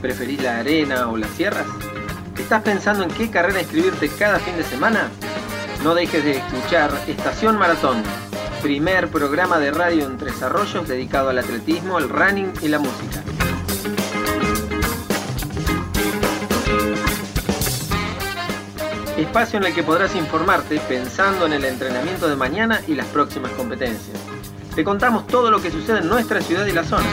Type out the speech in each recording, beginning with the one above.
¿Preferís la arena o las sierras? ¿Estás pensando en qué carrera inscribirte cada fin de semana? No dejes de escuchar Estación Maratón, primer programa de radio en Tres Arroyos dedicado al atletismo, el running y la música. Espacio en el que podrás informarte pensando en el entrenamiento de mañana y las próximas competencias. Te contamos todo lo que sucede en nuestra ciudad y la zona.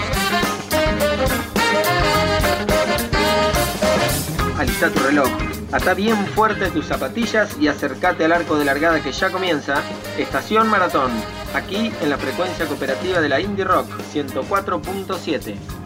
Alista tu reloj, ata bien fuerte tus zapatillas y acércate al arco de largada que ya comienza, Estación Maratón, aquí en la frecuencia cooperativa de la Indie Rock 104.7.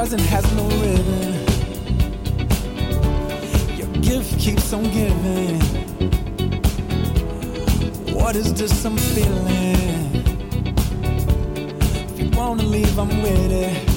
Doesn't have no rhythm. Your gift keeps on giving. What is this I'm feeling? If you wanna leave, I'm with it.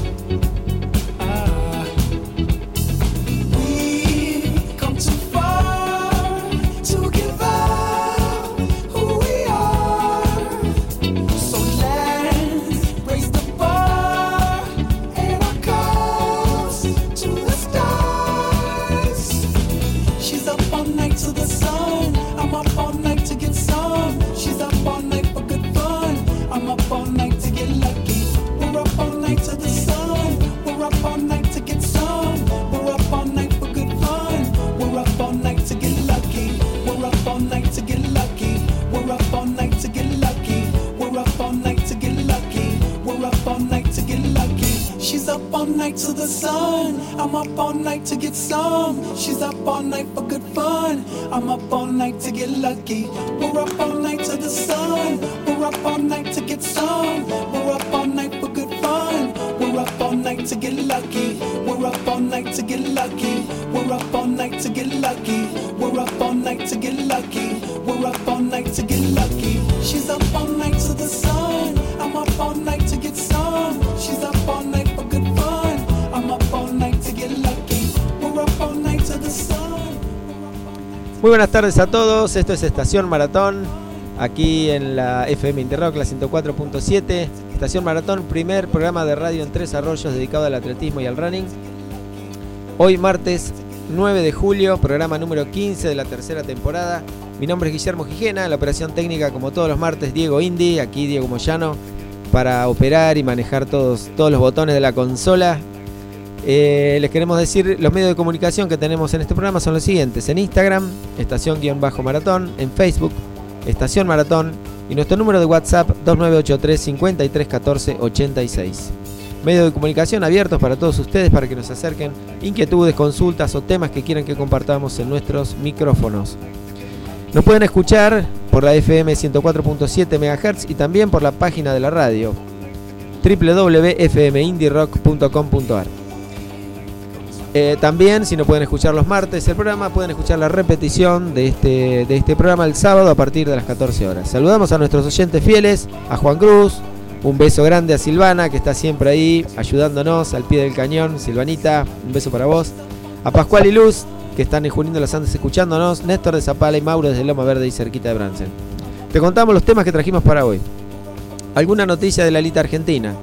I'm up all night to get some. She's up all night for good fun. I'm up all night to get lucky. Ooh. Muy buenas tardes a todos, esto es Estación Maratón, aquí en la FM Interrock, la 104.7. Estación Maratón, primer programa de radio en Tres Arroyos dedicado al atletismo y al running. Hoy martes 9 de julio, programa número 15 de la tercera temporada. Mi nombre es Guillermo Gijena, la operación técnica como todos los martes Diego Indy, aquí Diego Moyano, para operar y manejar todos, todos los botones de la consola. Eh, les queremos decir, los medios de comunicación que tenemos en este programa son los siguientes. En Instagram, estación-maratón, en Facebook, estación maratón y nuestro número de WhatsApp 2983 5314 86 medios de comunicación abiertos para todos ustedes para que nos acerquen inquietudes, consultas o temas que quieran que compartamos en nuestros micrófonos. Nos pueden escuchar por la FM 104.7 MHz y también por la página de la radio www.fmindirock.com.ar. Eh, también, si no pueden escuchar los martes el programa, pueden escuchar la repetición de este, de este programa el sábado a partir de las 14 horas. Saludamos a nuestros oyentes fieles, a Juan Cruz, un beso grande a Silvana, que está siempre ahí ayudándonos al pie del cañón. Silvanita, un beso para vos. A Pascual y Luz, que están en Junín de los Andes escuchándonos. Néstor de Zapala y Mauro desde Loma Verde y cerquita de Bransen. Te contamos los temas que trajimos para hoy. Alguna noticia de la Lita Argentina.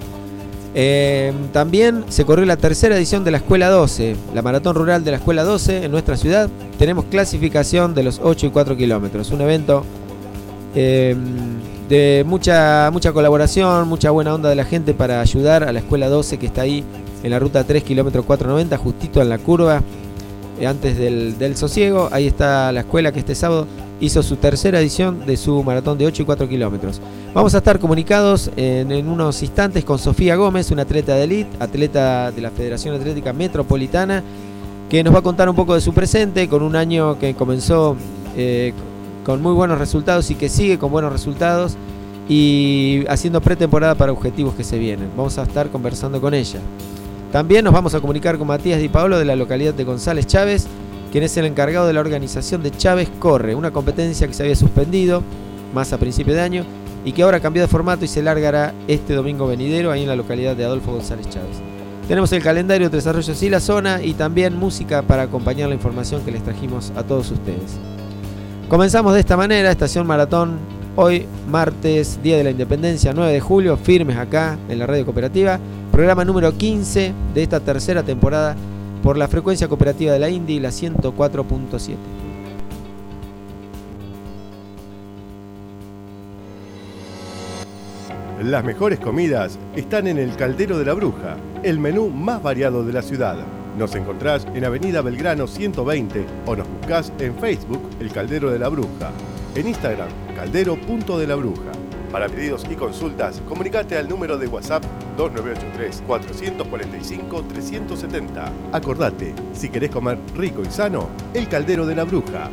Eh, también se corrió la tercera edición de la Escuela 12, la maratón rural de la Escuela 12 en nuestra ciudad. Tenemos clasificación de los 8 y 4 kilómetros. Un evento eh, de mucha, mucha colaboración, mucha buena onda de la gente para ayudar a la escuela 12 que está ahí en la ruta 3, kilómetro 490, justito en la curva, eh, antes del, del, sosiego. Ahí está la escuela que este sábado hizo su tercera edición de su maratón de 8 y 4 kilómetros. Vamos a estar comunicados en, unos instantes con Sofía Gómez, una atleta de elite, atleta de la Federación Atlética Metropolitana, que nos va a contar un poco de su presente, con un año que comenzó eh, con muy buenos resultados y que sigue con buenos resultados y haciendo pretemporada para objetivos que se vienen. Vamos a estar conversando con ella. También nos vamos a comunicar con Matías Di Paolo de la localidad de González Chávez, quien es el encargado de la organización de Chávez Corre, una competencia que se había suspendido más a principio de año y que ahora cambió de formato y se largará este domingo venidero ahí en la localidad de Adolfo González Chávez. Tenemos el calendario de desarrollos y la zona y también música para acompañar la información que les trajimos a todos ustedes. Comenzamos de esta manera, Estación Maratón, hoy martes, Día de la Independencia, 9 de julio, firmes acá en la radio cooperativa, programa número 15 de esta tercera temporada por la frecuencia cooperativa de la Indy, la 104.7. Las mejores comidas están en el Caldero de la Bruja, el menú más variado de la ciudad nos encontrás en Avenida Belgrano 120 o nos buscás en Facebook El Caldero de la Bruja, en Instagram Caldero.de la Bruja. Para pedidos y consultas, comunicate al número de WhatsApp 2983-445-370. Acordate, si querés comer rico y sano, El Caldero de la Bruja.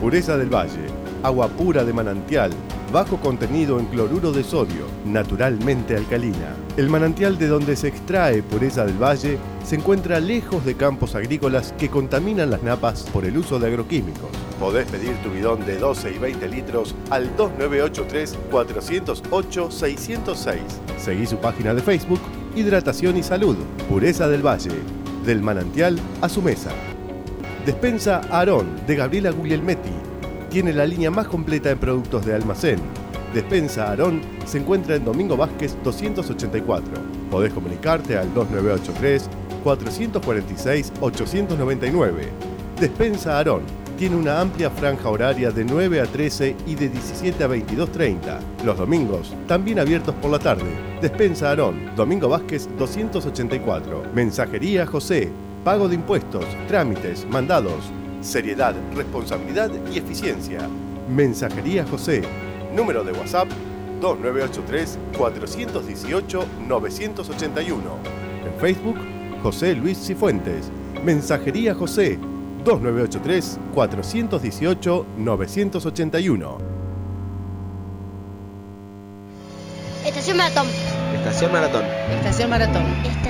Pureza del Valle, agua pura de manantial, bajo contenido en cloruro de sodio, naturalmente alcalina. El manantial de donde se extrae pureza del valle se encuentra lejos de campos agrícolas que contaminan las napas por el uso de agroquímicos. Podés pedir tu bidón de 12 y 20 litros al 2983-408-606. Seguí su página de Facebook, Hidratación y Salud, Pureza del Valle, del manantial a su mesa. Despensa Aarón de Gabriela Guglielmetti tiene la línea más completa en productos de almacén. Despensa Aarón se encuentra en Domingo Vázquez 284. Podés comunicarte al 2983 446 899. Despensa Aarón tiene una amplia franja horaria de 9 a 13 y de 17 a 22.30. Los domingos, también abiertos por la tarde. Despensa Aarón, Domingo Vázquez 284. Mensajería José, pago de impuestos, trámites, mandados, seriedad, responsabilidad y eficiencia. Mensajería José. Número de WhatsApp 2983-418-981. En Facebook, José Luis Cifuentes. Mensajería José 2983-418-981. Estación Maratón. Estación Maratón. Estación Maratón. Estación Maratón.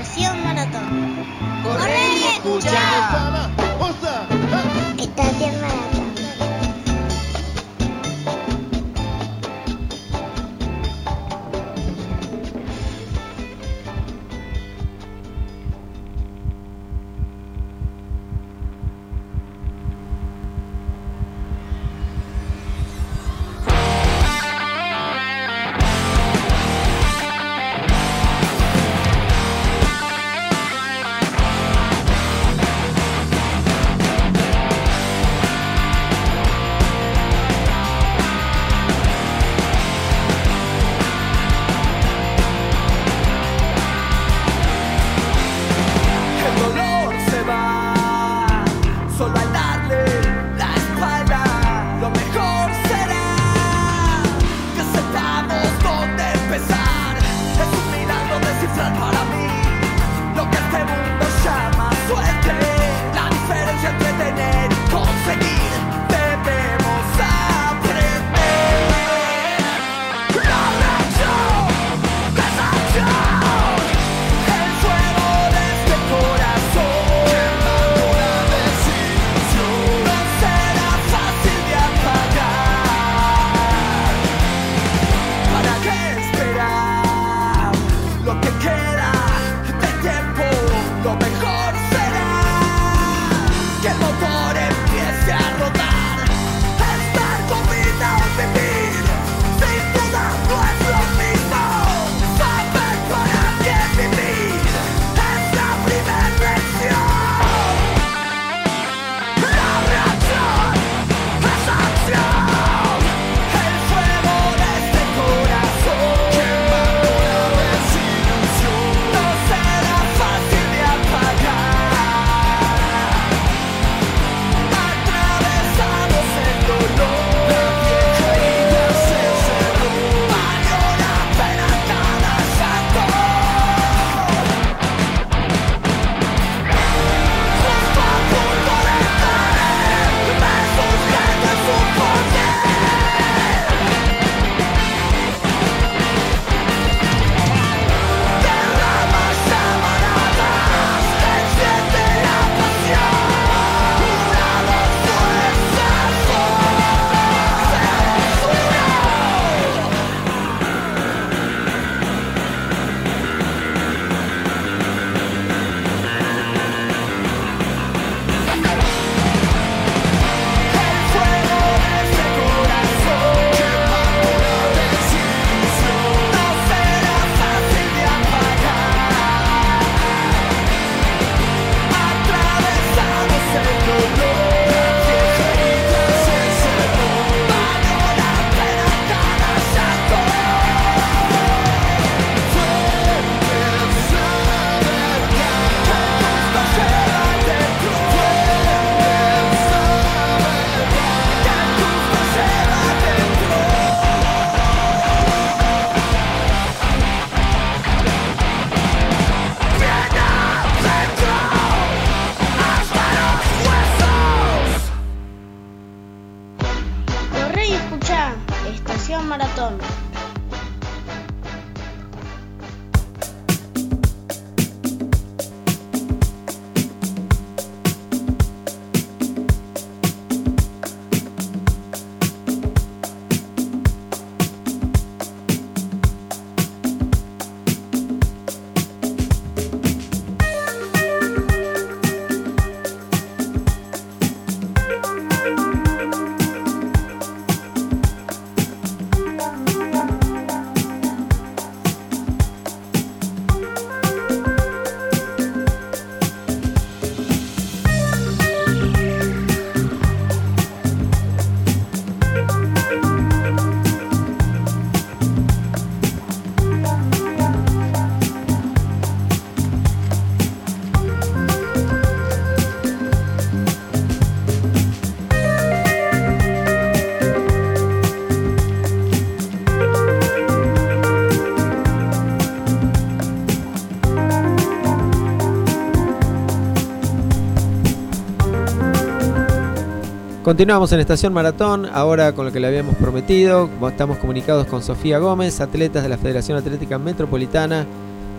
Continuamos en Estación Maratón, ahora con lo que le habíamos prometido. Estamos comunicados con Sofía Gómez, atletas de la Federación Atlética Metropolitana,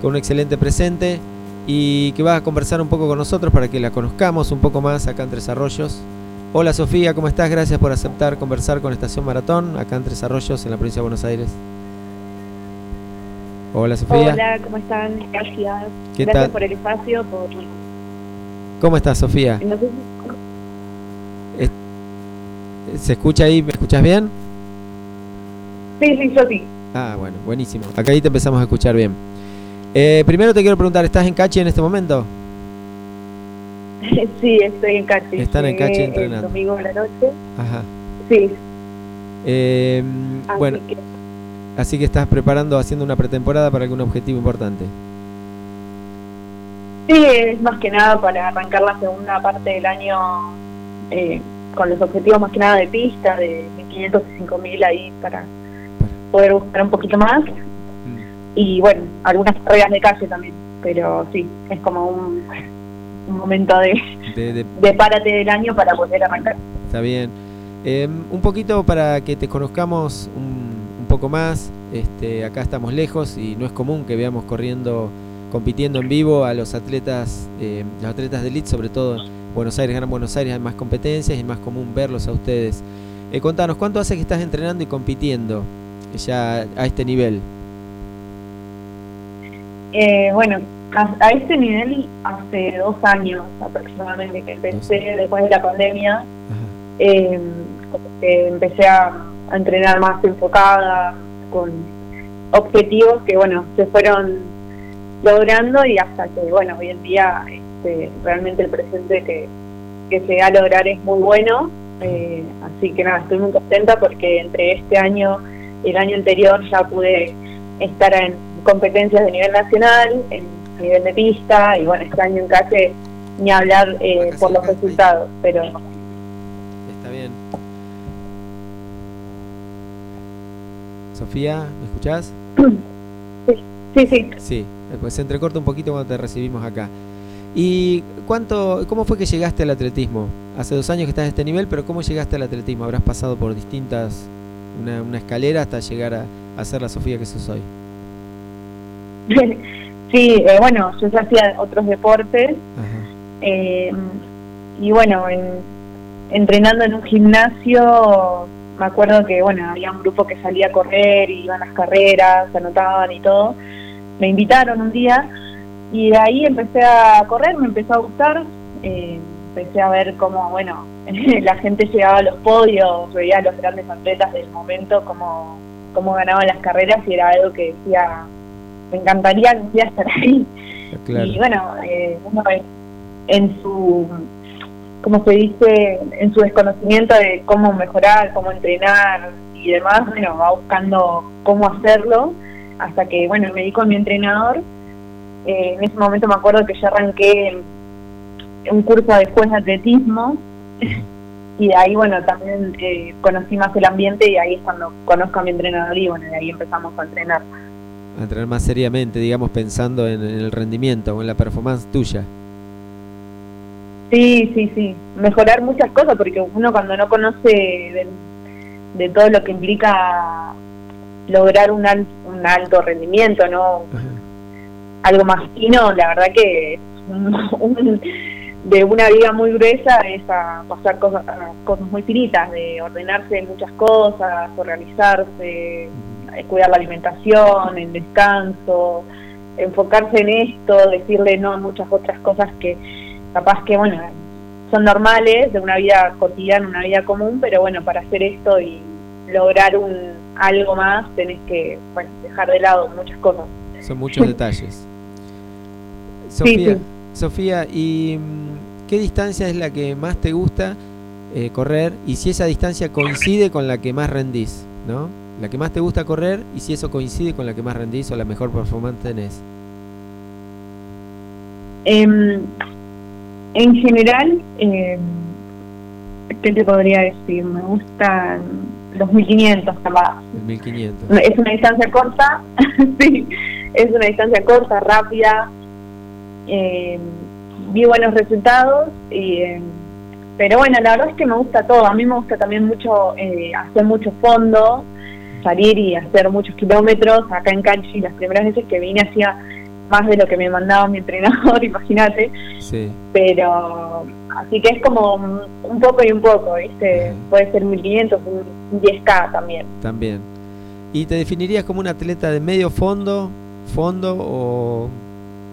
con un excelente presente y que va a conversar un poco con nosotros para que la conozcamos un poco más acá en Tres Arroyos. Hola Sofía, ¿cómo estás? Gracias por aceptar conversar con Estación Maratón acá en Tres Arroyos, en la provincia de Buenos Aires. Hola Sofía. Hola, ¿cómo están? Gracias. ¿Qué Gracias por el espacio. Por... ¿Cómo estás Sofía? ¿Se escucha ahí? ¿Me escuchas bien? Sí, sí, yo sí. Ah, bueno, buenísimo. Acá ahí te empezamos a escuchar bien. Eh, primero te quiero preguntar, ¿estás en Cachi en este momento? Sí, estoy en Cachi. Están en Cachi entrenando. El domingo de la noche. Ajá. Sí. Eh, bueno, así que estás preparando, haciendo una pretemporada para algún objetivo importante. Sí, es más que nada para arrancar la segunda parte del año eh, con los objetivos más que nada de pista, de 1500 y 5000 ahí para poder buscar un poquito más. Mm. Y bueno, algunas reglas de calle también, pero sí, es como un, momento de, de, párate del año para poder arrancar. Está bien. Em, un poquito para que te conozcamos un, poco más, este, acá estamos lejos y no es común que veamos corriendo, compitiendo en vivo a los atletas, eh, los atletas de elite, sobre todo Buenos Aires, Gran Buenos Aires hay más competencias y es más común verlos a ustedes. Eh, contanos, ¿cuánto hace que estás entrenando y compitiendo ya a este nivel? Eh, bueno, a, este nivel hace dos años aproximadamente que empecé después de la pandemia. Eh, empecé a, entrenar más enfocada, con objetivos que, bueno, se fueron logrando y hasta que, bueno, hoy en día este, realmente el presente que, que se va a lograr es muy bueno. Eh, así que nada, estoy muy contenta porque entre este año y el año anterior ya pude estar en competencias de nivel nacional, en nivel de pista, y bueno, este año en calle ni hablar eh, por los resultados, pero... Está bien. Sofía, ¿me escuchás? Sí, sí, sí. pues se entrecorta un poquito cuando te recibimos acá. ¿Y cuánto, cómo fue que llegaste al atletismo? Hace dos años que estás en este nivel, pero ¿cómo llegaste al atletismo? Habrás pasado por distintas, una, una escalera hasta llegar a, a ser la Sofía que sos hoy. Sí, eh, bueno, yo ya hacía otros deportes. Eh, y bueno, entrenando en un gimnasio, me acuerdo que, bueno, había un grupo que salía a correr y iban las carreras, se anotaban y todo. Me invitaron un día y de ahí empecé a correr, me empezó a gustar. Eh, empecé a ver cómo, bueno, la gente llegaba a los podios, veía a los grandes atletas del momento, cómo, cómo ganaban las carreras y era algo que decía me encantaría un día estar ahí. Y bueno, eh, uno en su, como se dice, en su desconocimiento de cómo mejorar, cómo entrenar y demás, bueno, va buscando cómo hacerlo, hasta que, bueno, me di con mi entrenador. Eh, en ese momento me acuerdo que yo arranqué un curso después de atletismo y de ahí, bueno, también eh, conocí más el ambiente y ahí es cuando conozco a mi entrenador y, bueno, de ahí empezamos a entrenar a entrenar más seriamente, digamos, pensando en, el rendimiento o en la performance tuya. Sí, sí, sí. Mejorar muchas cosas, porque uno cuando no conoce de, todo lo que implica lograr un, un alto rendimiento, ¿no? Algo más fino, la verdad que de una vida muy gruesa es a pasar cosas, cosas muy finitas, de ordenarse muchas cosas, organizarse, eh, cuidar la alimentación, el descanso, enfocarse en esto, decirle no a muchas otras cosas que capaz que, bueno, son normales de una vida cotidiana, una vida común, pero bueno, para hacer esto y lograr un algo más tenés que, bueno, dejar de lado muchas cosas. Son muchos detalles. Sofía, Sofía, ¿y mm, qué distancia es la que más te gusta eh, correr? Y si esa distancia coincide con la que más rendís, ¿no? la que más te gusta correr y si eso coincide con la que más rendís o la mejor performance tenés. Em, en general, eh, ¿qué te podría decir? Me gustan los 1500 capaz. 1500. Es una distancia corta, sí, es una distancia corta, rápida. Eh, vi buenos resultados, y, em, pero bueno, la verdad es que me gusta todo. A mí me gusta también mucho eh, hacer mucho fondo salir y hacer muchos kilómetros. Acá en Canchi, las primeras veces que vine hacía más de lo que me mandaba mi entrenador, imagínate. Sí. Pero así que es como un poco y un poco, ¿viste? Puede ser 1500, un 10K también. También. ¿Y te definirías como un atleta de medio fondo, fondo o,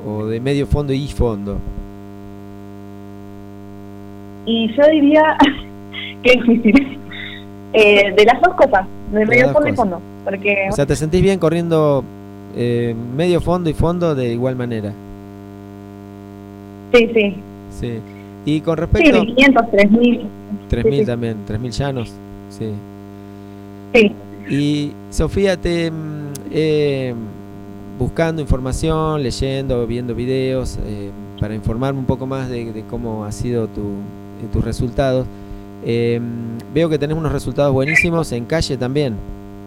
o de medio fondo y fondo? Y yo diría que difícil. Eh, de las dos cosas, de, medio fondo y fondo. Porque, o sea, ¿te sentís bien corriendo eh, medio fondo y fondo de igual manera? Sí, sí. Sí. Y con respecto... Sí, 500, 3000. 3000 también, 3000 llanos. Sí. Sí. Y Sofía, te... Mm, eh, buscando información, leyendo, viendo videos, eh, para informarme un poco más de, de cómo ha sido tu, tus resultados. Eh, veo que tenés unos resultados buenísimos en calle también,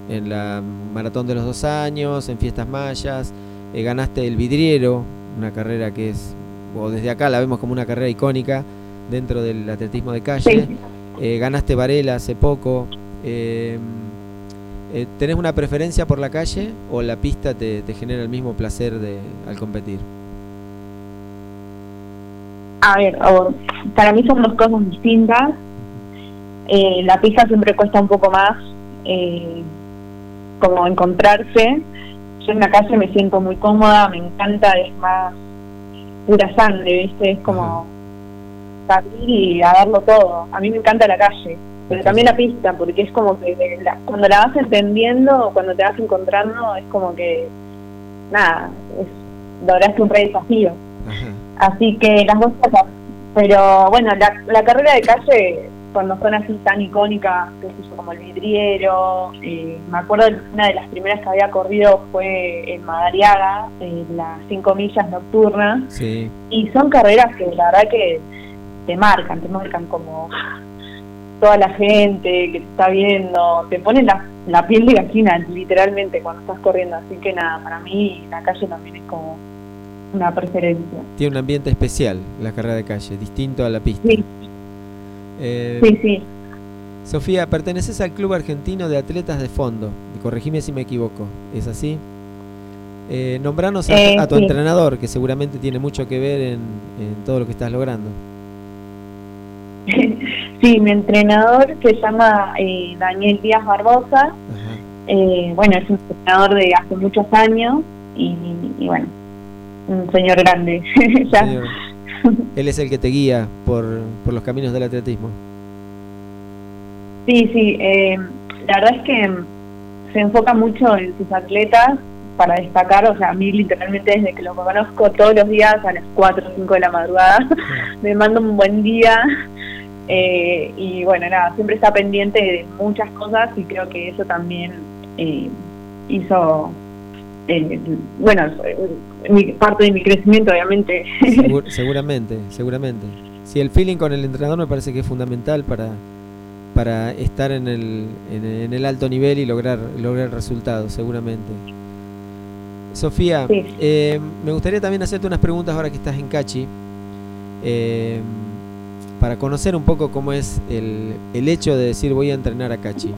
en la maratón de los dos años, en fiestas mayas, eh, ganaste el vidriero, una carrera que es, o desde acá la vemos como una carrera icónica dentro del atletismo de calle, eh, ganaste Varela hace poco. Eh, ¿Tenés una preferencia por la calle o la pista te, genera el mismo placer de, al competir? A ver, para mí son dos cosas distintas. Eh, la pista siempre cuesta un poco más eh, como encontrarse. Yo en la calle me siento muy cómoda, me encanta, es más pura sangre, ¿viste? Es como salir y a darlo todo. A mí me encanta la calle, pero también la pista, porque es como que cuando la vas entendiendo, cuando te vas encontrando, es como que, nada, es, lograste un re desafío. Así que las dos cosas. Pero bueno, la, la carrera de calle cuando son así tan icónicas, como el vidriero, eh, me acuerdo de una de las primeras que había corrido fue en Madariaga, en las 5 millas nocturnas, y son carreras que la verdad que te marcan, te marcan como toda la gente que te está viendo, te ponen la, la piel de gallina literalmente cuando estás corriendo, así que nada, para mí la calle también es como una preferencia. Tiene un ambiente especial la carrera de calle, distinto a la pista. Sí. Eh, sí, sí. Sofía, perteneces al Club Argentino de Atletas de Fondo. Corregime si me equivoco. ¿Es así? Eh, nombranos a, eh, tu entrenador, que seguramente tiene mucho que ver en, todo lo que estás logrando. sí, mi entrenador se llama eh, Daniel Díaz Barbosa. bueno, es un entrenador de hace muchos años y, bueno, un señor grande. Él es el que te guía por, por los caminos del atletismo. Sí, sí. Eh, la verdad es que se enfoca mucho en sus atletas para destacar, o sea, a mí literalmente desde que lo conozco todos los días a las 4 o 5 de la madrugada, me manda un buen día eh, y bueno, nada, siempre está pendiente de muchas cosas y creo que eso también eh, hizo eh, bueno, parte de mi crecimiento, obviamente. seguramente, seguramente. Si el feeling con el entrenador me parece que es fundamental para, para estar en el, en, el alto nivel y lograr, lograr resultados, seguramente. Sofía, eh, me gustaría también hacerte unas preguntas ahora que estás en Cachi, eh, para conocer un poco cómo es el, el, hecho de decir voy a entrenar a Cachi.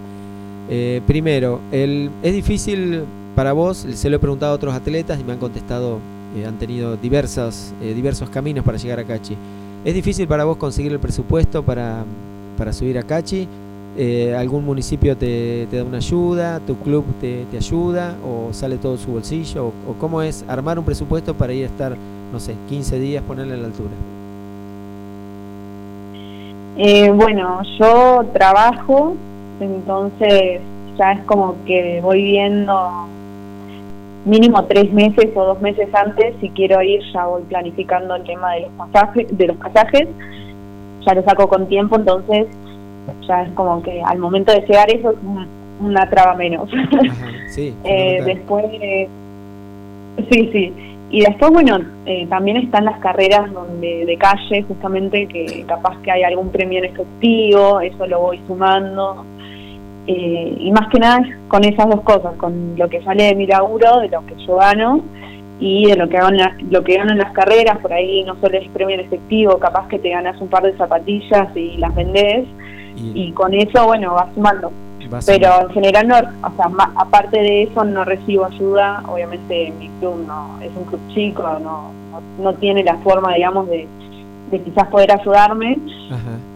primero, el, ¿es difícil para vos, se lo he preguntado a otros atletas y me han contestado, eh, han tenido diversos, eh, diversos caminos para llegar a Cachi. ¿Es difícil para vos conseguir el presupuesto para, para subir a Cachi? Eh, ¿Algún municipio te, da una ayuda? ¿Tu club te, ayuda? ¿O sale todo su bolsillo? O, cómo es armar un presupuesto para ir a estar, no sé, 15 días, ponerle a la altura? Bueno, yo trabajo, entonces ya es como que voy viendo mínimo tres meses o dos meses antes, si quiero ir, ya voy planificando el tema de los pasajes, de los pasajes, ya lo saco con tiempo, entonces ya es como que al momento de llegar eso es una traba menos. eh, después, sí, sí. Y después, bueno, eh, también están las carreras donde de calle, justamente, que capaz que hay algún premio en efectivo, eso lo voy sumando. Eh, y más que nada con esas dos cosas, con lo que sale de mi laburo, de lo que yo gano y de lo que hago en lo que gano en las carreras, por ahí no solo es premio en efectivo, capaz que te ganas un par de zapatillas y las vendés y, con eso, bueno, vas sumando. Pero en general, no, o sea, aparte de eso, no recibo ayuda. Obviamente, mi club no es un club chico, no, no, tiene la forma, digamos, de, de quizás poder ayudarme.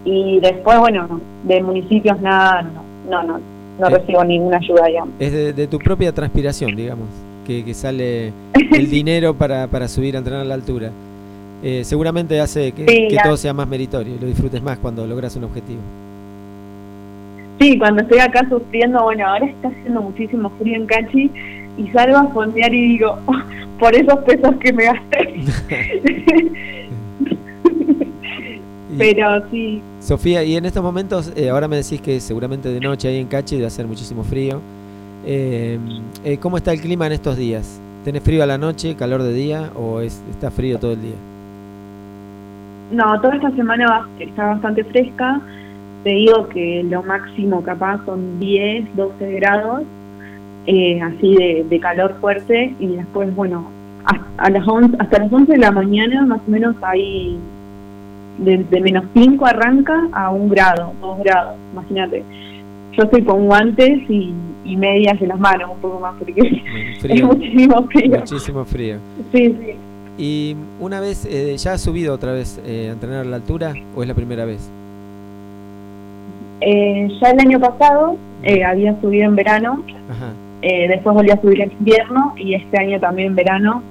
Y después, bueno, de municipios nada, no no, no, no recibo ninguna ayuda, ya. Es de, tu propia transpiración, digamos, que, sale el dinero para, para subir a entrenar a la altura. Eh, seguramente hace que, todo sea más meritorio y lo disfrutes más cuando logras un objetivo. Sí, cuando estoy acá sufriendo, bueno, ahora está haciendo muchísimo frío en Cachi y salgo a fondear y digo, por esos pesos que me gasté. Pero sí. Sofía, y en estos momentos, eh, ahora me decís que seguramente de noche ahí en Cachi debe hacer muchísimo frío. Eh, eh, ¿Cómo está el clima en estos días? ¿Tenés frío a la noche, calor de día o es, está frío todo el día? No, toda esta semana está bastante fresca. Te digo que lo máximo capaz son 10, 12 grados, así de, calor fuerte. Y después, bueno, a, las 11, hasta las 11 de la mañana más o menos hay de, menos 5 arranca a un grado, dos grados, imagínate. Yo estoy con guantes y, medias en las manos, un poco más, porque es muchísimo frío. Muchísimo frío. Sí, sí. ¿Y una vez, eh, ya has subido otra vez eh, a entrenar a la altura o es la primera vez? Eh, ya el año pasado había subido en verano, después volví a subir en invierno y este año también en verano.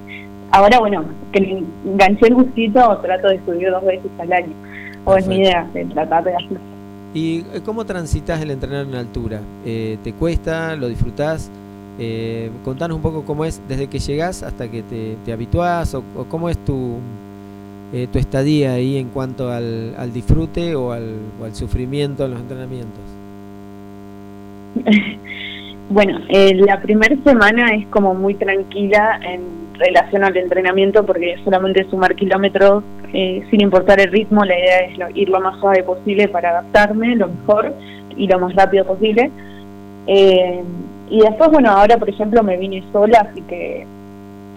Ahora, bueno, que le enganché el gustito, trato de subir dos veces al año. O es mi idea, de tratar de hacerlo. ¿Y eh, cómo transitas el entrenar en altura? Eh, ¿Te cuesta? ¿Lo disfrutás? Eh, contanos un poco cómo es desde que llegás hasta que te, te habituás o, cómo es tu, eh, tu estadía ahí en cuanto al, al disfrute o al, o al sufrimiento en los entrenamientos. Bueno, eh, la primera semana es como muy tranquila en relación al entrenamiento porque solamente sumar kilómetros eh, sin importar el ritmo, la idea es ir lo más suave posible para adaptarme lo mejor y lo más rápido posible. Eh, y después, bueno, ahora por ejemplo me vine sola, así que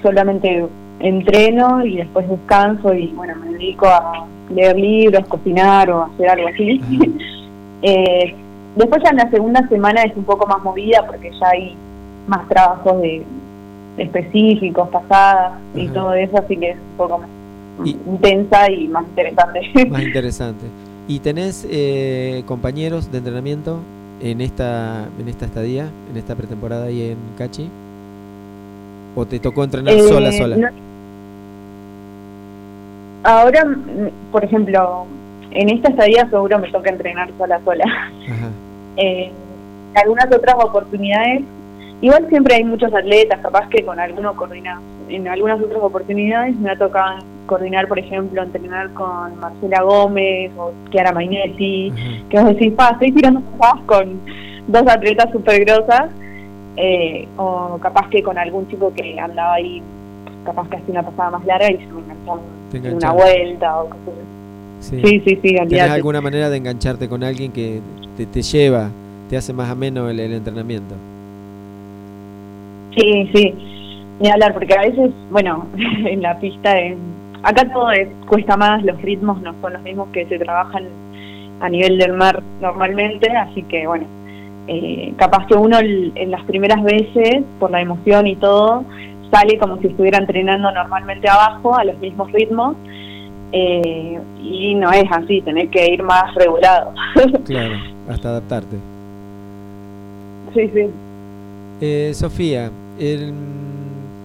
solamente entreno y después descanso y bueno, me dedico a leer libros, cocinar o hacer algo así. eh, Después ya en la segunda semana es un poco más movida porque ya hay más trabajos de, específicos, pasadas y todo eso, así que es un poco más intensa y más interesante. Más interesante. ¿Y tenés eh, compañeros de entrenamiento en esta en esta estadía, en esta pretemporada ahí en Cachi? ¿O te tocó entrenar eh, sola, sola? Ahora, por ejemplo, en esta estadía seguro me toca entrenar sola sola. Eh, en algunas otras oportunidades, igual siempre hay muchos atletas, capaz que con alguno coordinado. En algunas otras oportunidades me ha tocado coordinar, por ejemplo, entrenar con Marcela Gómez o Chiara Mainetti, que os decís, pa, estoy tirando con dos atletas súper grosas, eh, o capaz que con algún chico que andaba ahí, capaz que hacía una pasada más larga y se me enganchaba en una vuelta o cosas así. Sí, sí, sí. sí ¿Tienes alguna manera de engancharte con alguien que te, te lleva, te hace más ameno el, el entrenamiento? Sí, sí. Ni hablar, porque a veces, bueno, en la pista, acá todo cuesta más, los ritmos no son los mismos que se trabajan a nivel del mar normalmente, así que bueno, eh, capaz que uno en las primeras veces, por la emoción y todo, sale como si estuviera entrenando normalmente abajo, a los mismos ritmos, eh, y no es así, tenés que ir más regulado. claro, hasta adaptarte. Sí, sí. Eh, Sofía,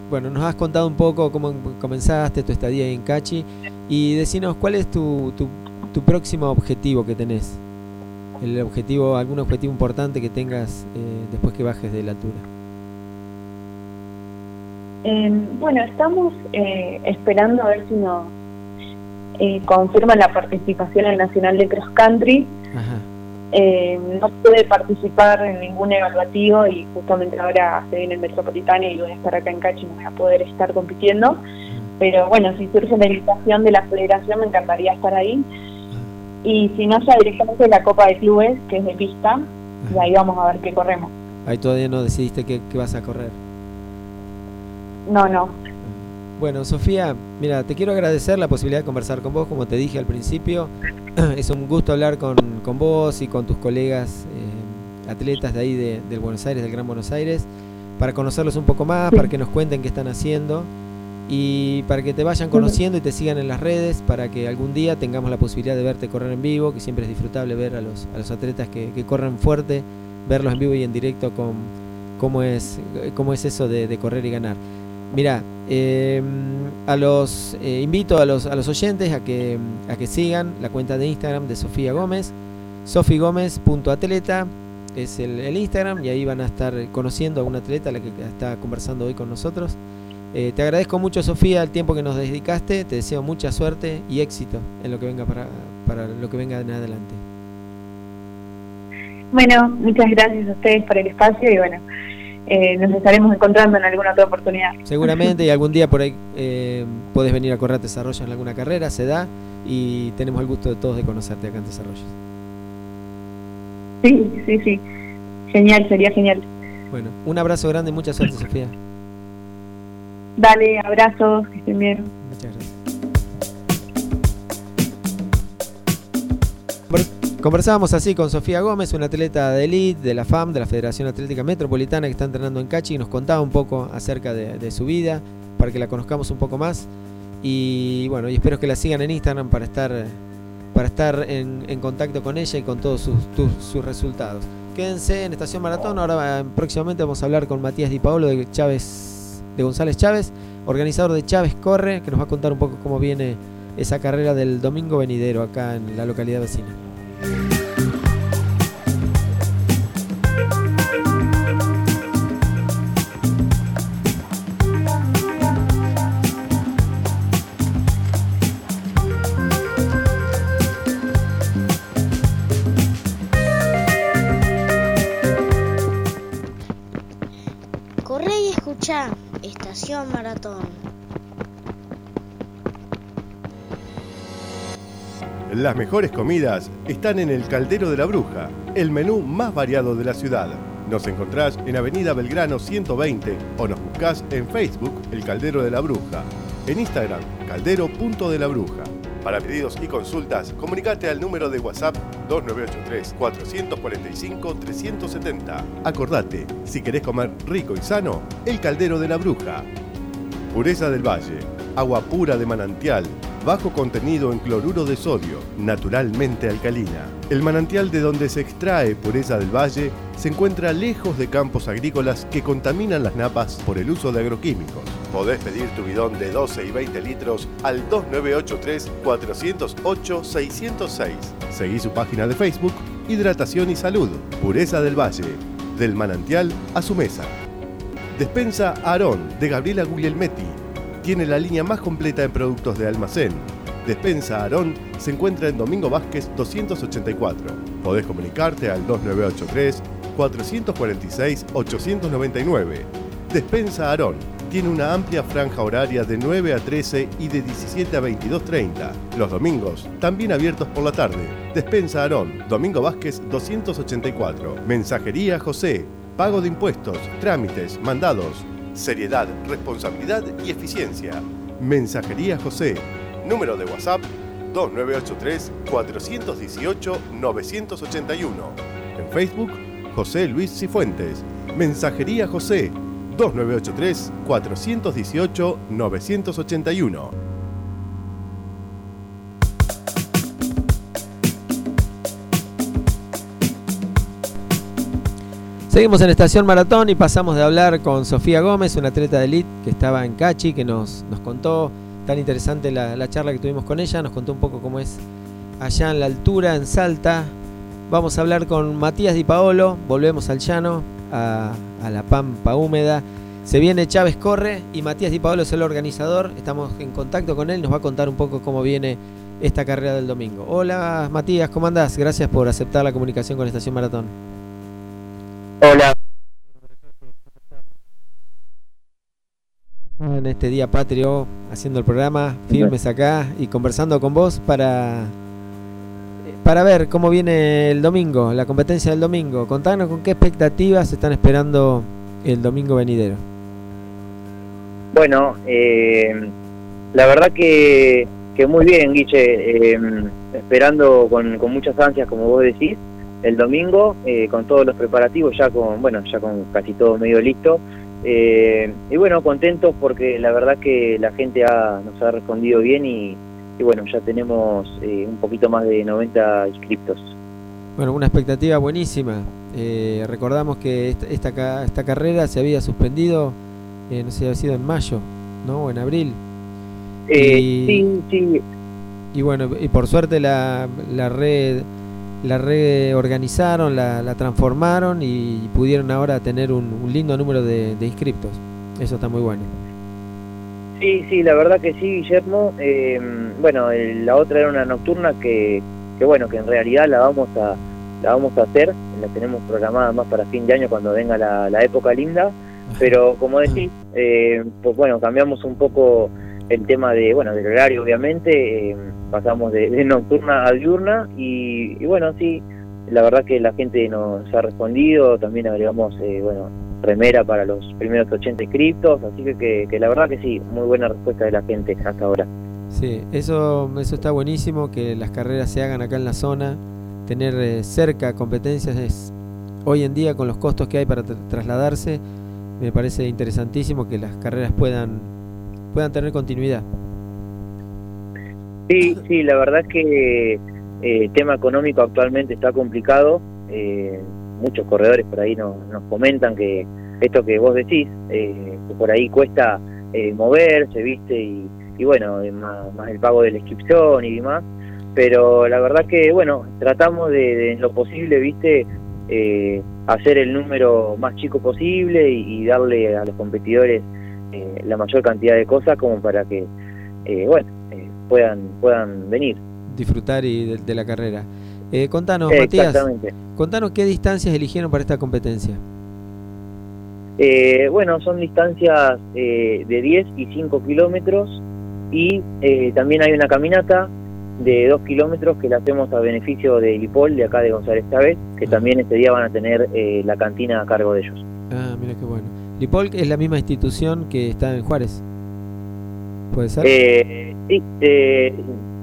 bueno, nos has contado un poco cómo comenzaste tu estadía en Cachi y decinos cuál es tu, tu, tu, próximo objetivo que tenés. El objetivo, algún objetivo importante que tengas eh, después que bajes de la altura. Bueno, estamos esperando a ver si nos eh, confirman la participación en el Nacional de Cross Country. Eh, no pude participar en ningún evaluativo y justamente ahora se viene el Metropolitano y voy a estar acá en Cachi y no voy a poder estar compitiendo. Pero bueno, si surge la invitación de la federación me encantaría estar ahí. Y si no, ya directamente la Copa de Clubes, que es de pista, y ahí vamos a ver qué corremos. Ahí todavía no decidiste qué, qué vas a correr. No, no, bueno, Sofía, mira, te quiero agradecer la posibilidad de conversar con vos, como te dije al principio. es un gusto hablar con, con vos y con tus colegas eh, atletas de ahí de, del Buenos Aires, del Gran Buenos Aires, para conocerlos un poco más, para que nos cuenten qué están haciendo y para que te vayan conociendo y te sigan en las redes, para que algún día tengamos la posibilidad de verte correr en vivo, que siempre es disfrutable ver a los, a los atletas que, que corren fuerte, verlos en vivo y en directo con cómo es, cómo es eso de, de correr y ganar. Mira, eh, a los eh, invito a los, a los oyentes a que, a que sigan la cuenta de Instagram de Sofía Gómez, sofigomez.atleta es el, el, Instagram y ahí van a estar conociendo a una atleta, la que está conversando hoy con nosotros. Eh, te agradezco mucho Sofía el tiempo que nos dedicaste, te deseo mucha suerte y éxito en lo que venga para, para lo que venga en adelante. Bueno, muchas gracias a ustedes por el espacio y bueno, eh, nos estaremos encontrando en alguna otra oportunidad. Seguramente, y algún día por ahí eh, puedes venir a correr Desarrollo en alguna carrera, se da, y tenemos el gusto de todos de conocerte acá en Desarrollo. Sí, sí, sí. Genial, sería genial. Bueno, un abrazo grande y mucha suerte, Sofía. Dale, abrazos, que estén bien. Muchas gracias. Conversábamos así con Sofía Gómez, una atleta de elite de la FAM, de la Federación Atlética Metropolitana, que está entrenando en Cachi y nos contaba un poco acerca de, su vida, para que la conozcamos un poco más. Y bueno, espero que la sigan en Instagram para estar, para estar en, contacto con ella y con todos sus, resultados. Quédense en Estación Maratón, ahora próximamente vamos a hablar con Matías Di Paolo de Chávez de González Chávez, organizador de Chávez Corre, que nos va a contar un poco cómo viene esa carrera del domingo venidero acá en la localidad vecina. Las mejores comidas están en el Caldero de la Bruja, el menú más variado de la ciudad. Nos encontrás en Avenida Belgrano 120 o nos buscás en Facebook El Caldero de la Bruja, en Instagram Caldero.de la Bruja. Para pedidos y consultas, comunicate al número de WhatsApp 2983-445-370. Acordate, si querés comer rico y sano, El Caldero de la Bruja. Pureza del Valle, agua pura de manantial, bajo contenido en cloruro de sodio, naturalmente alcalina. El manantial de donde se extrae pureza del valle se encuentra lejos de campos agrícolas que contaminan las napas por el uso de agroquímicos. Podés pedir tu bidón de 12 y 20 litros al 2983-408-606. Seguí su página de Facebook, Hidratación y Salud, Pureza del Valle, del manantial a su mesa. Despensa Aarón de Gabriela Guglielmetti tiene la línea más completa en productos de almacén. Despensa Aarón se encuentra en Domingo Vázquez 284. Podés comunicarte al 2983 446 899. Despensa Aarón tiene una amplia franja horaria de 9 a 13 y de 17 a 22.30. Los domingos, también abiertos por la tarde. Despensa Aarón, Domingo Vázquez 284. Mensajería José, pago de impuestos, trámites, mandados, seriedad, responsabilidad y eficiencia. Mensajería José. Número de WhatsApp 2983-418-981. En Facebook, José Luis Cifuentes. Mensajería José 2983-418-981. Seguimos en Estación Maratón y pasamos de hablar con Sofía Gómez, una atleta de elite que estaba en Cachi, que nos, nos contó tan interesante la, charla que tuvimos con ella, nos contó un poco cómo es allá en la altura, en Salta. Vamos a hablar con Matías Di Paolo, volvemos al llano, a, la pampa húmeda. Se viene Chávez Corre y Matías Di Paolo es el organizador, estamos en contacto con él, nos va a contar un poco cómo viene esta carrera del domingo. Hola Matías, ¿cómo andás? Gracias por aceptar la comunicación con Estación Maratón. Hola. En este día patrio, haciendo el programa, firmes acá y conversando con vos para, para ver cómo viene el domingo, la competencia del domingo. Contanos con qué expectativas están esperando el domingo venidero. Bueno, eh, la verdad que, que muy bien, Guille, eh, esperando con, con muchas ansias, como vos decís el domingo eh, con todos los preparativos ya con bueno ya con casi todo medio listo. Eh, y bueno contentos porque la verdad que la gente nos ha respondido bien y, bueno ya tenemos eh, un poquito más de 90 inscriptos. Bueno una expectativa buenísima. Recordamos que esta, esta, carrera se había suspendido no sé había sido en mayo no o en abril. Sí sí. y bueno y por suerte la, la red la reorganizaron, la, la transformaron y pudieron ahora tener un, lindo número de, inscriptos. Eso está muy bueno. Sí, sí, la verdad que sí, Guillermo. Eh, bueno, la otra era una nocturna que, que, bueno, que en realidad la vamos a la vamos a hacer, la tenemos programada más para fin de año cuando venga la, la época linda, pero como decís, eh, pues bueno, cambiamos un poco el tema de, bueno, del horario obviamente, eh, pasamos de, nocturna a diurna y, bueno, sí, la verdad que la gente nos ha respondido, también agregamos, eh, bueno, remera para los primeros 80 inscriptos, así que, que, la verdad que sí, muy buena respuesta de la gente hasta ahora. Sí, eso, eso está buenísimo, que las carreras se hagan acá en la zona, tener eh, cerca competencias es hoy en día con los costos que hay para trasladarse, me parece interesantísimo que las carreras puedan puedan tener continuidad. Sí, sí, la verdad que eh, el tema económico actualmente está complicado. Eh, muchos corredores por ahí nos, nos comentan que, esto que vos decís, eh, que por ahí cuesta eh, moverse, viste, y, y bueno, más, más, el pago de la inscripción y demás, pero la verdad que, bueno, tratamos de, en lo posible, viste, eh, hacer el número más chico posible y darle a los competidores eh, la mayor cantidad de cosas como para que, eh, bueno, eh, puedan, puedan venir. Disfrutar y de, de la carrera. Eh, contanos, Matías, contanos qué distancias eligieron para esta competencia. Eh, bueno, son distancias eh, de 10 y 5 kilómetros y eh, también hay una caminata de 2 kilómetros que la hacemos a beneficio de Lipol, de acá de González Chávez, que Ah. también este día van a tener eh, la cantina a cargo de ellos. Ah, mira qué bueno. Lipol es la misma institución que está en Juárez. ¿Puede ser? Eh, sí, eh,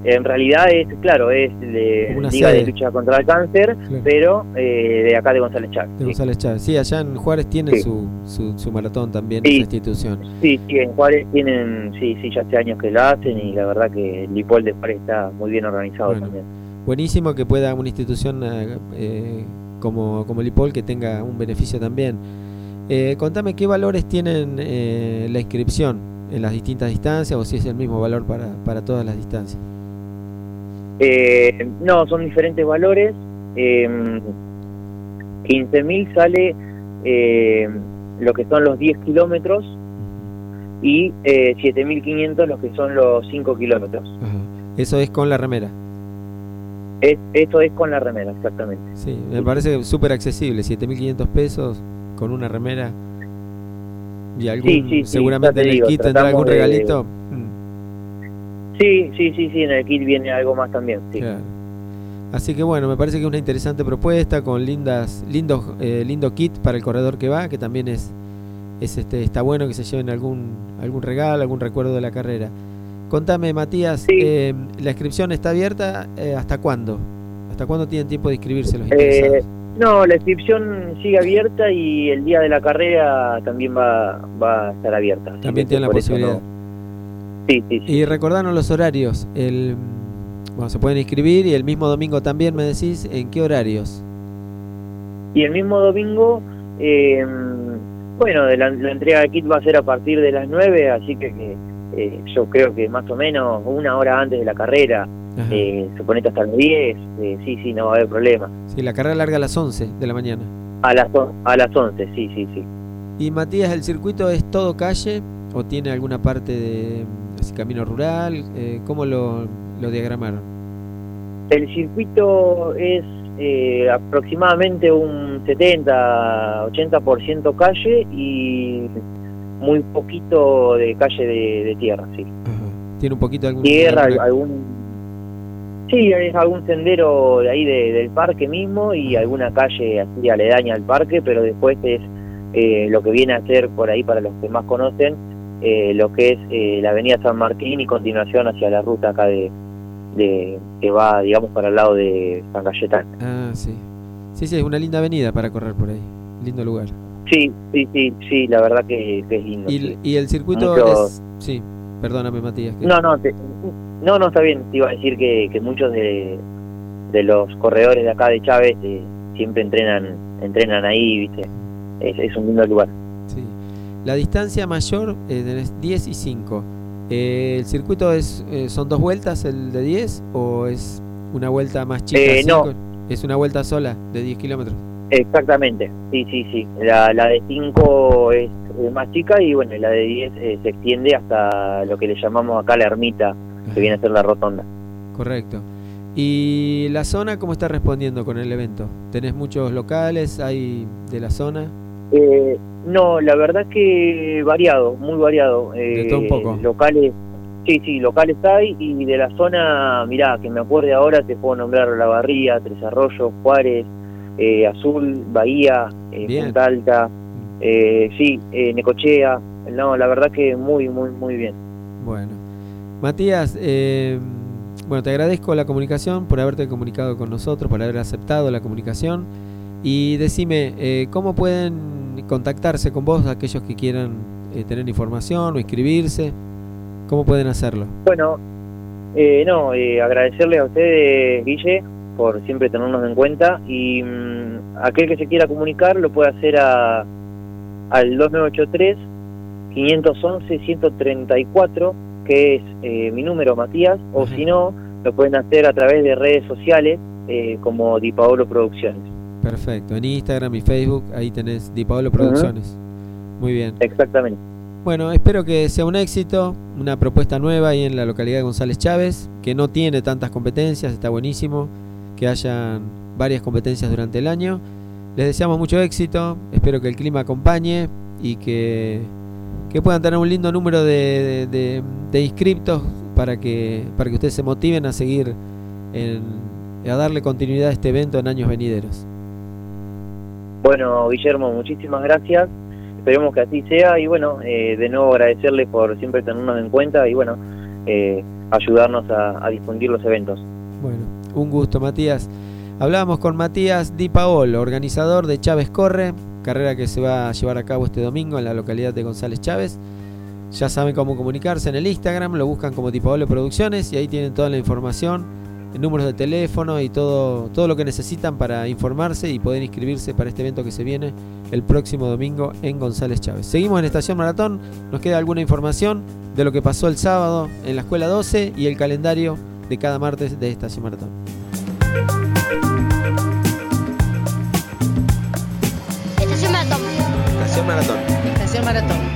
en realidad es, claro, es de una Liga sede. de Lucha contra el Cáncer, Claro. pero eh, de acá de González Chávez. de sí. González Chávez. Sí, allá en Juárez tienen Sí. su, su, su maratón también, Sí. esa institución. Sí, sí, en Juárez tienen, sí, sí, ya hace años que la hacen y la verdad que el Lipol de Juárez está muy bien organizado Bueno. también. Buenísimo que pueda una institución eh, eh, como, como Lipol que tenga un beneficio también. Eh, contame qué valores tienen eh, la inscripción en las distintas distancias o si es el mismo valor para, para todas las distancias. Eh, no, son diferentes valores. Eh, 15.000 sale eh, lo que son los 10 kilómetros y eh, 7.500 los que son los 5 kilómetros. Ajá. Eso es con la remera. Es, esto es con la remera, exactamente. Sí, me parece súper accesible, 7.500 pesos con una remera y algún, Sí, sí, seguramente en el digo, kit tendrá algún de- regalito. Sí, sí, sí, sí, en el kit viene algo más también. Claro. Así que bueno, me parece que es una interesante propuesta con lindas, lindos, eh, lindo kit para el corredor que va, que también es, es este, está bueno que se lleven algún, algún regalo, algún recuerdo de la carrera. Contame, Matías, eh, la inscripción está abierta, eh, ¿hasta cuándo? ¿Hasta cuándo tienen tiempo de inscribirse los Eh, interesados? No, la inscripción sigue abierta y el día de la carrera también va, va a estar abierta. También que tienen la posibilidad. no- Sí, sí, sí. Y recordanos los horarios. El, bueno, se pueden inscribir y el mismo domingo también me decís en qué horarios. Y el mismo domingo, eh, bueno, la, la entrega de kit va a ser a partir de las 9, así que, eh, yo creo que más o menos una hora antes de la carrera. Eh, suponete hasta las 10, eh, sí, sí, no va a haber problema. Sí, la carrera larga a las 11 de la mañana. A las, a las 11, sí, sí, sí. Y Matías, ¿el circuito es todo calle o tiene alguna parte de así, camino rural? Eh, ¿Cómo lo, lo diagramaron? El circuito es eh, aproximadamente un 70-80% calle y muy poquito de calle de, de tierra, sí. Ajá. ¿Tiene un poquito de algún... Tierra, algún... Sí, es algún sendero de ahí de- del parque mismo y alguna calle así aledaña al parque, pero después es eh, lo que viene a ser por ahí para los que más conocen, eh, lo que es eh, la avenida San Martín y continuación hacia la ruta acá de, de que va, digamos, para el lado de San Cayetano. Ah, sí. Sí, sí, es una linda avenida para correr por ahí. Lindo lugar. Sí, sí, sí, sí, la verdad que, que es lindo. Y, sí. y el circuito Mucho- es... Sí, perdóname Matías. que- No, no, te- no, no está bien. Te iba a decir que, que muchos de, de los corredores de acá de Chávez eh, siempre entrenan entrenan ahí, ¿viste? Es, es un lindo lugar. Sí. La distancia mayor eh, tenés 10 y 5. Eh, ¿El circuito es eh, son dos vueltas el de 10 o es una vuelta más chica? Eh, no. Es una vuelta sola de 10 kilómetros. Exactamente, sí, sí, sí. La, la de 5 es eh, más chica y bueno, la de 10 eh, se extiende hasta lo que le llamamos acá la ermita, que viene a ser la rotonda. Correcto. ¿Y la zona cómo está respondiendo con el evento? ¿Tenés muchos locales? ¿Hay de la zona? Eh, no, la verdad que variado, muy variado. De todo un Eh, poco. Locales, sí, sí, locales hay y de la zona, mirá, que me acuerde ahora, te puedo nombrar La Barría, Tres Arroyos, Juárez, eh, Azul, Bahía, eh. Punta Alta, eh, sí, eh, Necochea. No, la verdad que muy, muy, muy bien. Bueno. Matías, eh, bueno, te agradezco la comunicación, por haberte comunicado con nosotros, por haber aceptado la comunicación. Y decime, eh, ¿cómo pueden contactarse con vos aquellos que quieran eh, tener información o inscribirse? ¿Cómo pueden hacerlo? Bueno, eh, no, eh, agradecerle a ustedes, Guille, por siempre tenernos en cuenta y mm, aquel que se quiera comunicar lo puede hacer a, al 2983 511 134, que es eh, mi número Matías, o si no, lo pueden hacer a través de redes sociales eh, como Di Paolo Producciones. Perfecto. En Instagram y Facebook, ahí tenés Di Paolo Producciones. Muy bien. Exactamente. Bueno, espero que sea un éxito, una propuesta nueva ahí en la localidad de González Chávez, que no tiene tantas competencias, está buenísimo que hayan varias competencias durante el año. Les deseamos mucho éxito, espero que el clima acompañe y que, que puedan tener un lindo número de, de- de inscriptos para que, para que ustedes se motiven a seguir en, a darle continuidad a este evento en años venideros. Bueno, Guillermo, muchísimas gracias. Esperemos que así sea y bueno, eh, de nuevo agradecerle por siempre tenernos en cuenta y bueno, eh, ayudarnos a, a difundir los eventos. Bueno, un gusto, Matías. Hablábamos con Matías Di Paolo, organizador de Chávez Corre, carrera que se va a llevar a cabo este domingo en la localidad de González Chávez. Ya saben cómo comunicarse en el Instagram, lo buscan como Di Paolo Producciones y ahí tienen toda la información, números de teléfono y todo, todo lo que necesitan para informarse y poder inscribirse para este evento que se viene el próximo domingo en González Chávez. Seguimos en Estación Maratón, nos queda alguna información de lo que pasó el sábado en la Escuela 12 y el calendario de cada martes de Estación Maratón. Estación Maratón. Estación Maratón.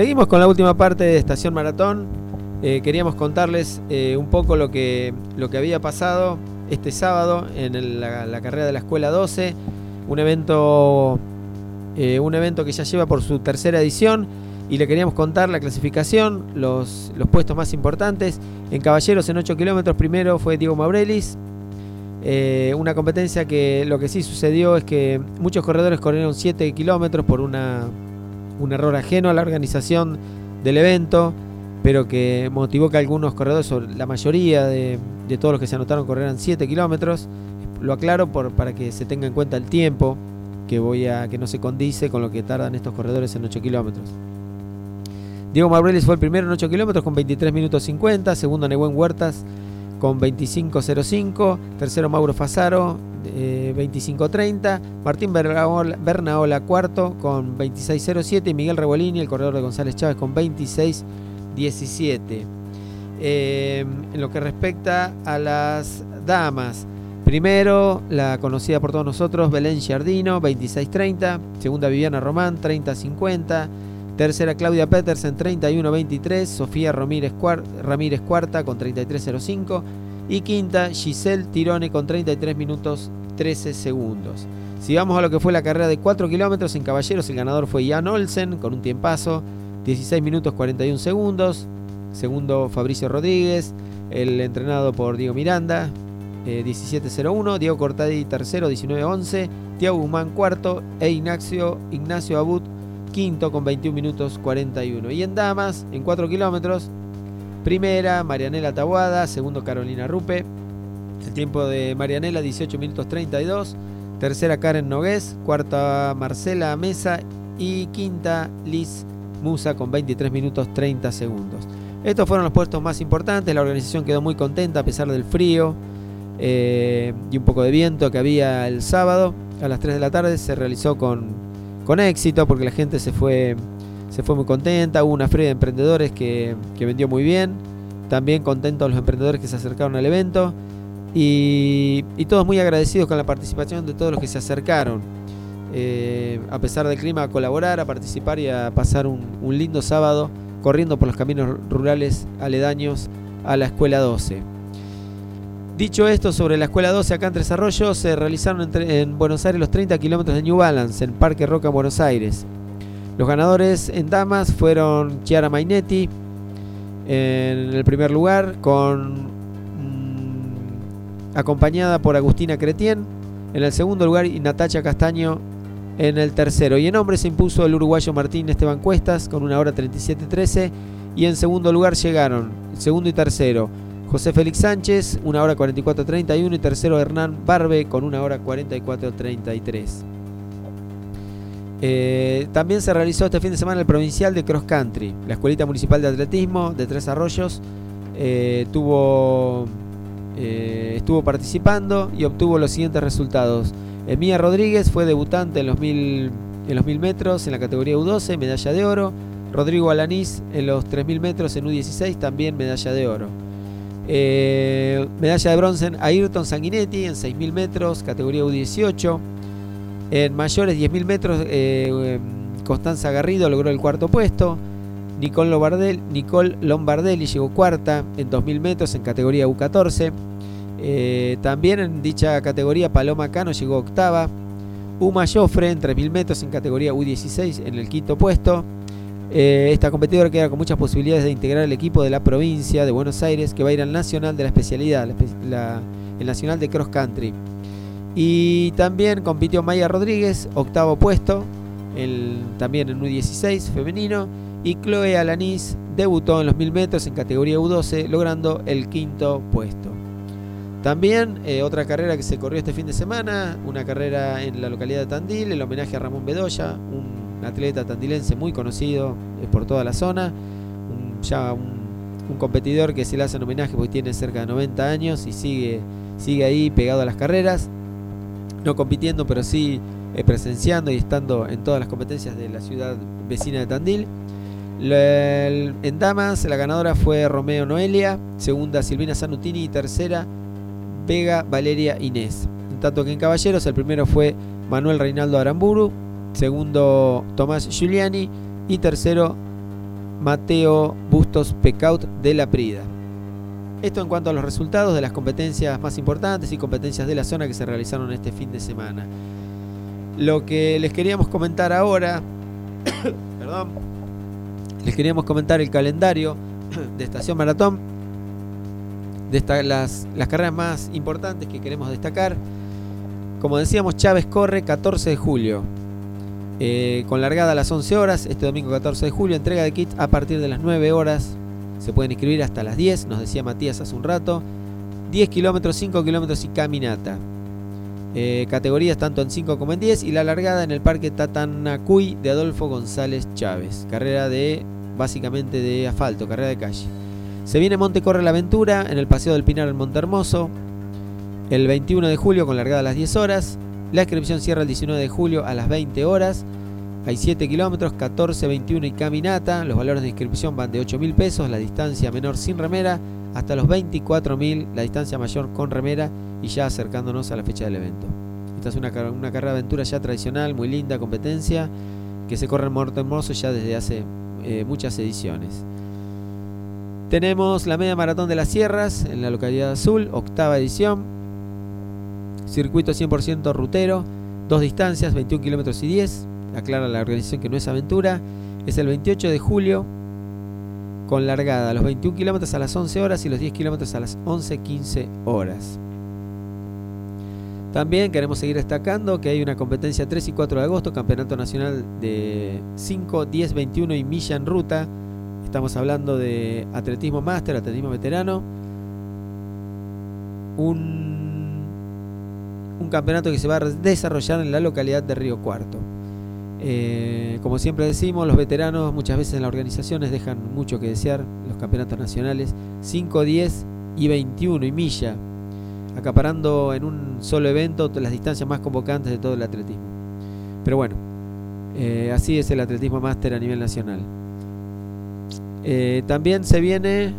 Seguimos con la última parte de Estación Maratón. Eh, queríamos contarles eh, un poco lo que, lo que había pasado este sábado en la carrera de la Escuela 12, un evento, eh, un evento que ya lleva por su tercera edición y le queríamos contar la clasificación, los, los puestos más importantes. En caballeros en 8 kilómetros primero fue Diego Maurelis, eh, una competencia que lo que sí sucedió es que muchos corredores corrieron 7 kilómetros por una, un error ajeno a la organización del evento, pero que motivó que algunos corredores, la mayoría de, todos los que se anotaron, corrieran 7 kilómetros. Lo aclaro para que se tenga en cuenta el tiempo que, voy a, que no se condice con lo que tardan estos corredores en 8 kilómetros. Diego Maurelis fue el primero en 8 kilómetros con 23 minutos 50, segundo Nehuen Huertas con 25.05, tercero Mauro Fasaro, eh, 25.30, Martín Bernaola, Bernaola cuarto con 26.07 y Miguel Rebolini, el corredor de González Chávez, con 26.17. Eh, en lo que respecta a las damas, primero la conocida por todos nosotros Belén Giardino, 26.30, segunda Viviana Román, 30.50. Tercera Claudia Petersen 31-23, Sofía Ramírez, Cuar- Ramírez cuarta con 33-05 y quinta Giselle Tirone con 33 minutos 13 segundos. Si vamos a lo que fue la carrera de 4 kilómetros en caballeros, el ganador fue Jan Olsen con un tiempazo 16 minutos 41 segundos. Segundo Fabricio Rodríguez, el entrenado por Diego Miranda, eh, 17.01. Diego Cortadi tercero, 19.11. Tiago Guzmán cuarto e Ignacio, Ignacio Abut quinto con 21 minutos 41. Y en damas, en 4 kilómetros, primera Marianela Tabuada, segundo Carolina Rupe, el tiempo de Marianela 18 minutos 32, tercera Karen Nogués, cuarta Marcela Mesa y quinta Liz Musa con 23 minutos 30 segundos. Estos fueron los puestos más importantes, la organización quedó muy contenta a pesar del frío eh, y un poco de viento que había el sábado. A las 3 de la tarde se realizó con, con éxito porque la gente se fue, se fue muy contenta, hubo una feria de emprendedores que, que vendió muy bien, también contentos los emprendedores que se acercaron al evento. Y, todos muy agradecidos con la participación de todos los que se acercaron, eh, a pesar del clima, a colaborar, a participar y a pasar un lindo sábado corriendo por los caminos rurales aledaños a la Escuela 12. Dicho esto sobre la Escuela 12 acá en Tres Arroyos, se realizaron en, Buenos Aires los 30 kilómetros de New Balance en Parque Roca, en Buenos Aires. Los ganadores en damas fueron Chiara Mainetti en el primer lugar, mm, acompañada por Agustina Cretien en el segundo lugar y Natacha Castaño en el tercero. Y en hombres se impuso el uruguayo Martín Esteban Cuestas con una hora 37.13 y en segundo lugar llegaron, segundo y tercero, José Félix Sánchez, una hora 44.31 y tercero Hernán Barbe con una hora 44.33. Eh, también se realizó este fin de semana el provincial de Cross Country. La Escuelita Municipal de Atletismo de Tres Arroyos eh, tuvo, eh, estuvo participando y obtuvo los siguientes resultados. Emía Rodríguez fue debutante en los 1000 en los 1000 metros en la categoría U12, medalla de oro. Rodrigo Alanís en los 3000 metros en U16, también medalla de oro. Eh, medalla de bronce en Ayrton Sanguinetti en 6000 metros, categoría U18. En mayores 10.000 metros, eh, Constanza Garrido logró el cuarto puesto. Nicole, Lombardel- Nicole Lombardelli llegó cuarta en 2.000 metros en categoría U14. Eh, también en dicha categoría Paloma Cano llegó octava. Uma Joffre en 3.000 metros en categoría U16 en el quinto puesto. Eh, esta competidora queda con muchas posibilidades de integrar el equipo de la provincia de Buenos Aires que va a ir al nacional de la especialidad, el nacional de cross country. Y también compitió Maya Rodríguez, octavo puesto, el- también en U16 femenino. Y Chloe Alanís debutó en los 1000 metros en categoría U12, logrando el quinto puesto. También eh, otra carrera que se corrió este fin de semana, una carrera en la localidad de Tandil, el homenaje a Ramón Bedoya, un atleta tandilense muy conocido por toda la zona, un- ya un, un competidor que se le hace en homenaje porque tiene cerca de 90 años y sigue, sigue ahí pegado a las carreras, no compitiendo pero sí eh, presenciando y estando en todas las competencias de la ciudad vecina de Tandil. En damas la ganadora fue Romeo Noelia, segunda Silvina Sanutini y tercera Vega Valeria Inés. En tanto que en caballeros el primero fue Manuel Reinaldo Aramburu, segundo Tomás Giuliani y tercero Mateo Bustos Pecaut de la Prida. Esto en cuanto a los resultados de las competencias más importantes y competencias de la zona que se realizaron este fin de semana. Lo que les queríamos comentar ahora, perdón, les queríamos comentar el calendario de Estación Maratón, de las, las carreras más importantes que queremos destacar. Como decíamos, Chávez corre 14 de julio, eh, con largada a las 11 horas, este domingo 14 de julio, entrega de kits a partir de las 9 horas, se pueden inscribir hasta las 10, nos decía Matías hace un rato, 10 kilómetros, 5 kilómetros y caminata. Eh, categorías tanto en 5 como en 10 y la largada en el Parque Tatanacuy de Adolfo González Chávez. Carrera de, básicamente de asfalto, carrera de calle. Se viene Monte Corre la Aventura en el Paseo del Pinar en Monte Hermoso. El 21 de julio con largada a las 10 horas. La inscripción cierra el 19 de julio a las 20 horas. Hay 7 kilómetros, 14, 21 y caminata. Los valores de inscripción van de 8 mil pesos, la distancia menor sin remera, hasta los 24 mil, la distancia mayor con remera y ya acercándonos a la fecha del evento. Esta es una, car- una carrera de aventura ya tradicional, muy linda competencia, que se corre en Monte Hermoso ya desde hace eh, muchas ediciones. Tenemos la media maratón de las sierras en la localidad azul, octava edición. Circuito 100% rutero, dos distancias, 21 kilómetros y 10. Aclara la organización que no es aventura. Es el 28 de julio con largada los 21 kilómetros a las 11 horas y los 10 kilómetros a las 11.15 horas. También queremos seguir destacando que hay una competencia 3 y 4 de agosto, Campeonato Nacional de 5, 10, 21 y milla en ruta. Estamos hablando de atletismo máster, atletismo veterano. Un, un campeonato que se va a desarrollar en la localidad de Río Cuarto. Eh, como siempre decimos, los veteranos muchas veces en las organizaciones dejan mucho que desear, los campeonatos nacionales 5, 10 y 21 y milla, acaparando en un solo evento las distancias más convocantes de todo el atletismo. Pero bueno, eh, así es el atletismo máster a nivel nacional. Eh, también se viene,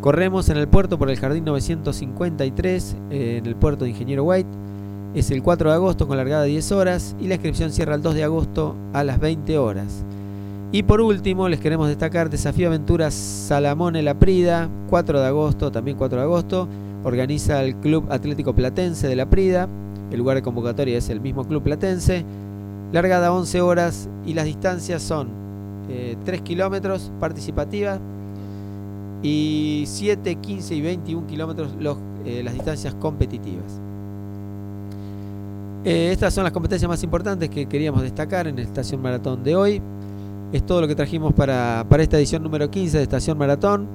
corremos en el puerto por el Jardín 953, eh, en el puerto de Ingeniero White. Es el 4 de agosto con largada de 10 horas y la inscripción cierra el 2 de agosto a las 20 horas. Y por último, les queremos destacar Desafío Aventuras Salamone La Prida, 4 de agosto, también 4 de agosto. Organiza el Club Atlético Platense de La Prida. El lugar de convocatoria es el mismo Club Platense. Largada a 11 horas y las distancias son eh, 3 kilómetros participativas y 7, 15 y 21 kilómetros eh, las distancias competitivas. Eh, estas son las competencias más importantes que queríamos destacar en Estación Maratón de hoy. Es todo lo que trajimos para, para esta edición número 15 de Estación Maratón.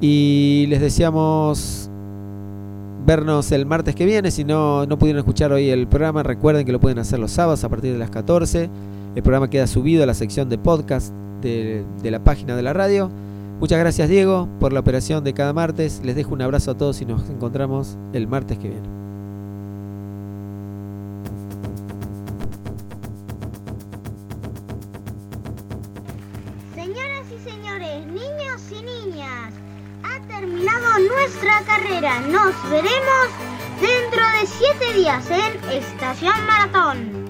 Y les deseamos vernos el martes que viene. Si no, no pudieron escuchar hoy el programa, recuerden que lo pueden hacer los sábados a partir de las 14. El programa queda subido a la sección de podcast de, de la página de la radio. Muchas gracias Diego por la operación de cada martes. Les dejo un abrazo a todos y nos encontramos el martes que viene. Días en Estación Maratón.